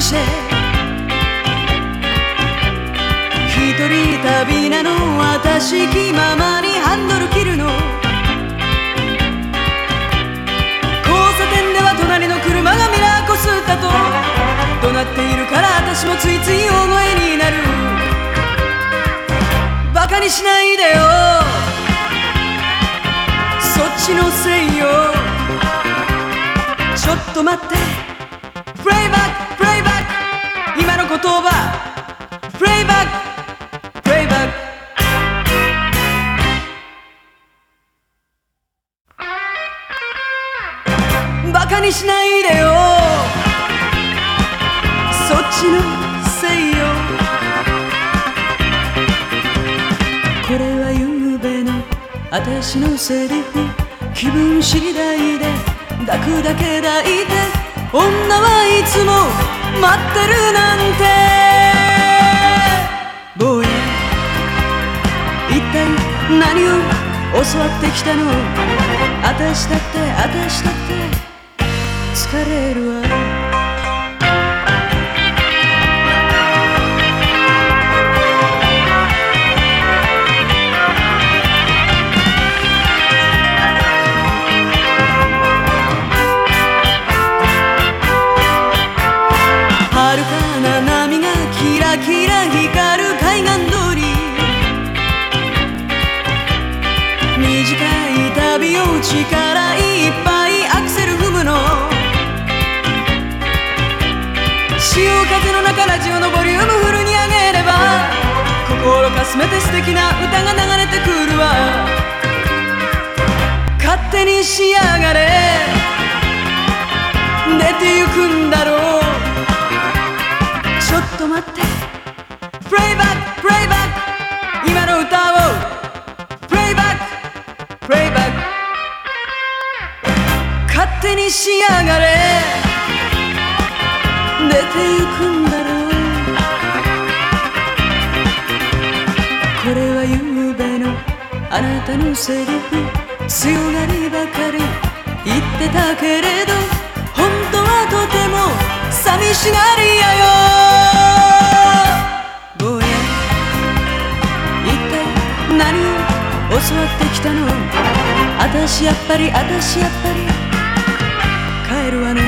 して一人旅なの私気ままにハンドル切るの。交差点では隣の車がミラーこすったと。怒鳴っているから私もついつい大声になる。バカにしないでよ。そっちのせいよ。ちょっと待って。プレイバックプレイバック今の言葉。プレイバックプレイバックバカにしないでよ。そっちのせいよ。これは夕べの私のセリフ。気分次第で抱くだけ抱いて。女はいつも待ってるなんて。ボーイ。一体何を教わってきたの？私だって私だって。疲れるわ。い旅を力いっぱいアクセル踏むの。潮風の中ラジオのボリュームフルに上げれば心かすめて素敵な歌が流れてくるわ。勝手にしやがれ。出てゆくんだろう。ちょっと待って。プレイバック勝手にしやがれ。出てゆくんだろう。これは夕べのあなたのセリフ。強がりばかり。言ってたけれど本当はとても寂しがりやよ。私やっぱり私やっぱり。帰るわね。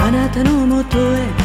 あなたのもとへ。